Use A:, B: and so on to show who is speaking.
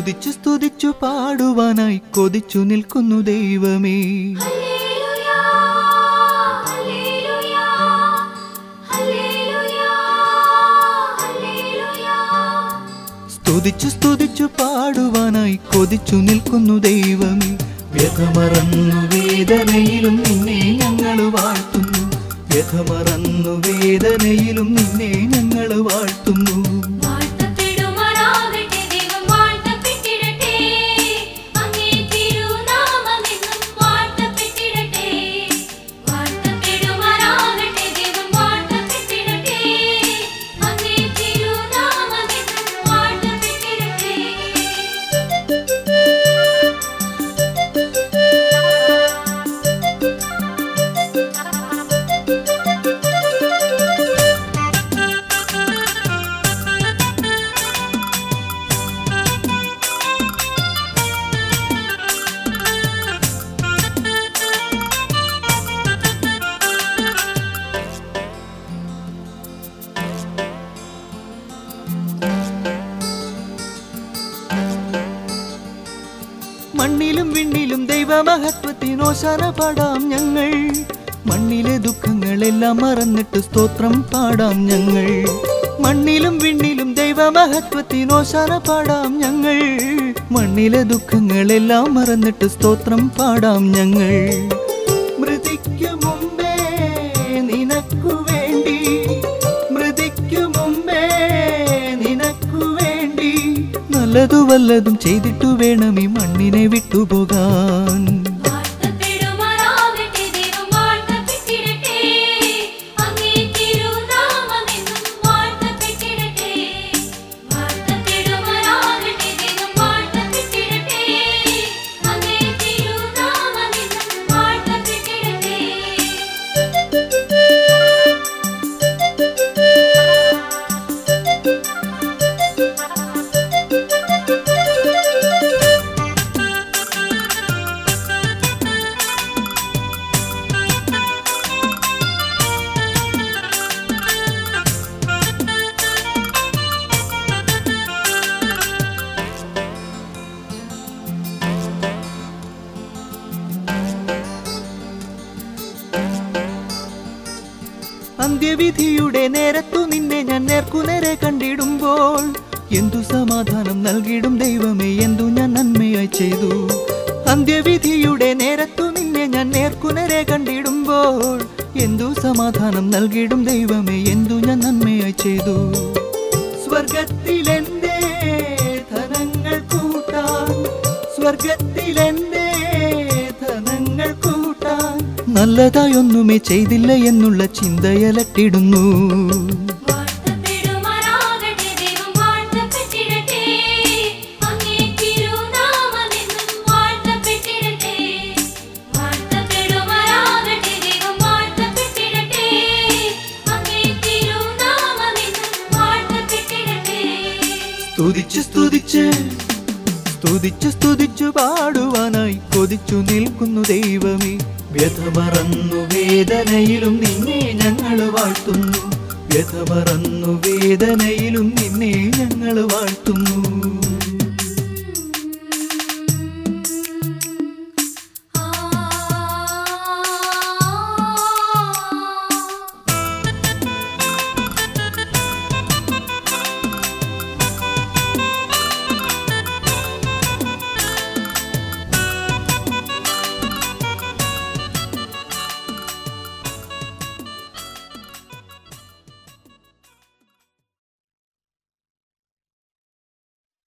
A: സ്തുതിച്ചു സ്തുതിച്ചു പാടുവാനായി കൊതിച്ചു നിൽക്കുന്നു ദൈവമേ. സ്തുതിച്ചു സ്തുതിച്ചു പാടുവാനായി കൊതിച്ചു നിൽക്കുന്നു ദൈവമേ. വ്യഥമറന്നു വേദനയിലും നിന്നെ ഞങ്ങൾ വാഴ്ത്തുന്നു. വ്യഥമറന്നു വേദനയിലും നിന്നെ ഞങ്ങൾ വാഴ്ത്തുന്നു. ദൈവമഹത്വത്തിനോശാന പാടാം ഞങ്ങൾ. മണ്ണിലെ ദുഃഖങ്ങളെല്ലാം മറന്നിട്ട് സ്തോത്രം പാടാം ഞങ്ങൾ. മണ്ണിലും വിണ്ണിലും ദൈവമഹത്വത്തിനോശാന പാടാം ഞങ്ങൾ. മണ്ണിലെ ദുഃഖങ്ങളെല്ലാം മറന്നിട്ട് സ്തോത്രം പാടാം ഞങ്ങൾ. നല്ലതു വല്ലതും ചെയ്തിട്ടു വേണം ഈ മണ്ണിനെ വിട്ടുപോകാൻ. അന്ത്യവിധിയുടെ നേരത്തു നിന്നെ ഞാൻ നേർക്കുനേരെ കണ്ടിടുമ്പോൾ എന്തു സമാധാനം നൽകിടും ദൈവമേ എന്തു ഞാൻ നന്മയായി ചെയ്തു. അന്ത്യവിധിയുടെ നേരത്തു നിന്നെ ഞാൻ നേർക്കുനേരെ കണ്ടിടുമ്പോൾ എന്തു സമാധാനം നൽകിടും ദൈവമേ എന്തു ഞാൻ നന്മയായി ചെയ്തു. സ്വർഗത്തിലെന്തേ ധനങ്ങൾ കൂട്ടാൻ സ്വർഗത്തിലെന്റെ
B: ദൈവം ചെയ്തില്ല അങ്ങേ ചിന്തയലട്ടിടുന്നു സ്തുതിച്ചു
A: സ്തുതിച്ച് സ്തുതിച്ച് സ്തുതിച്ച് സ്തുതിച്ചു പാടുവാനായി കൊതിച്ചു നിൽക്കുന്നു ദൈവമേ. വ്യഥമറന്നു വേദനയിലും നിന്നെ ഞങ്ങൾ വാഴ്ത്തുന്നു. വ്യഥമറന്നു വേദനയിലും നിന്നെ ഞങ്ങൾ വാഴ്ത്തുന്നു.